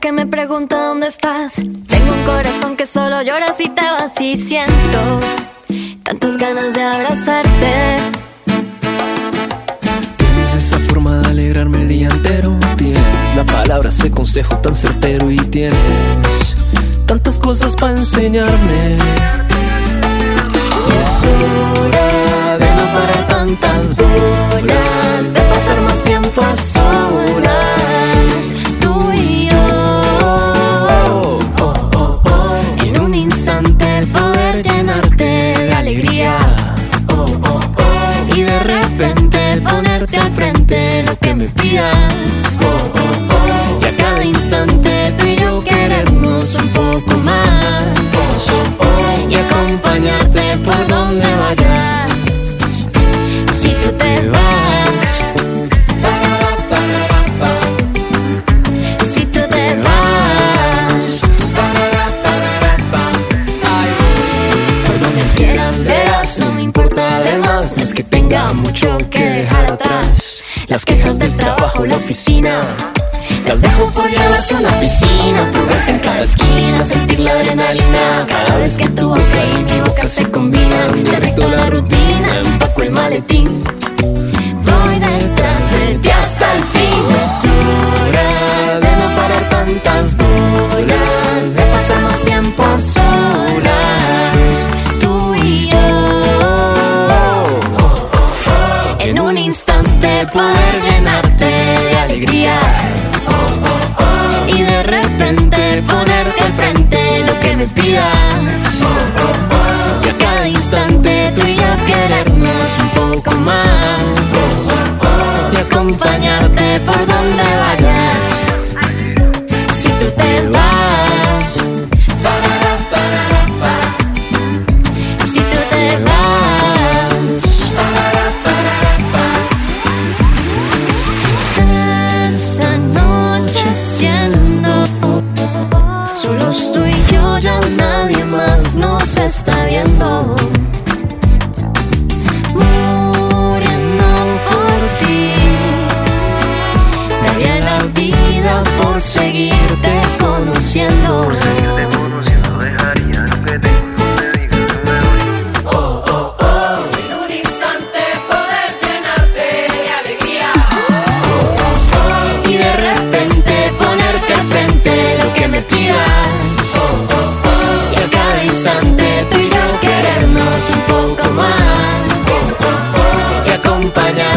que me pregunta dónde estás. Tengo un corazón que solo llora si te vas y siento tantas ganas de abrazarte. Tienes esa forma de alegrarme el día entero. Tienes la palabra, ese consejo tan certero y tienes tantas cosas para enseñarme. No me importa además, no es que tenga mucho que dejar atrás. Las quejas del trabajo, la oficina. Las dejo por llevarte a la piscina, por verte en cada esquina, sentir la adrenalina. Cada vez que tu boca y mi boca se combinan, directo la rutina, empaco el maletín. Voy detrás de ti hasta el fin. Poder llenarte de alegría. Y de repente ponerte al frente lo que me pidas. Y a cada instante tú y yo querernos un poco más. Y acompañarte por donde vayas. Ya nadie más nos está viendo. Muriendo por ti. Daría la vida por seguirte conociendo. понять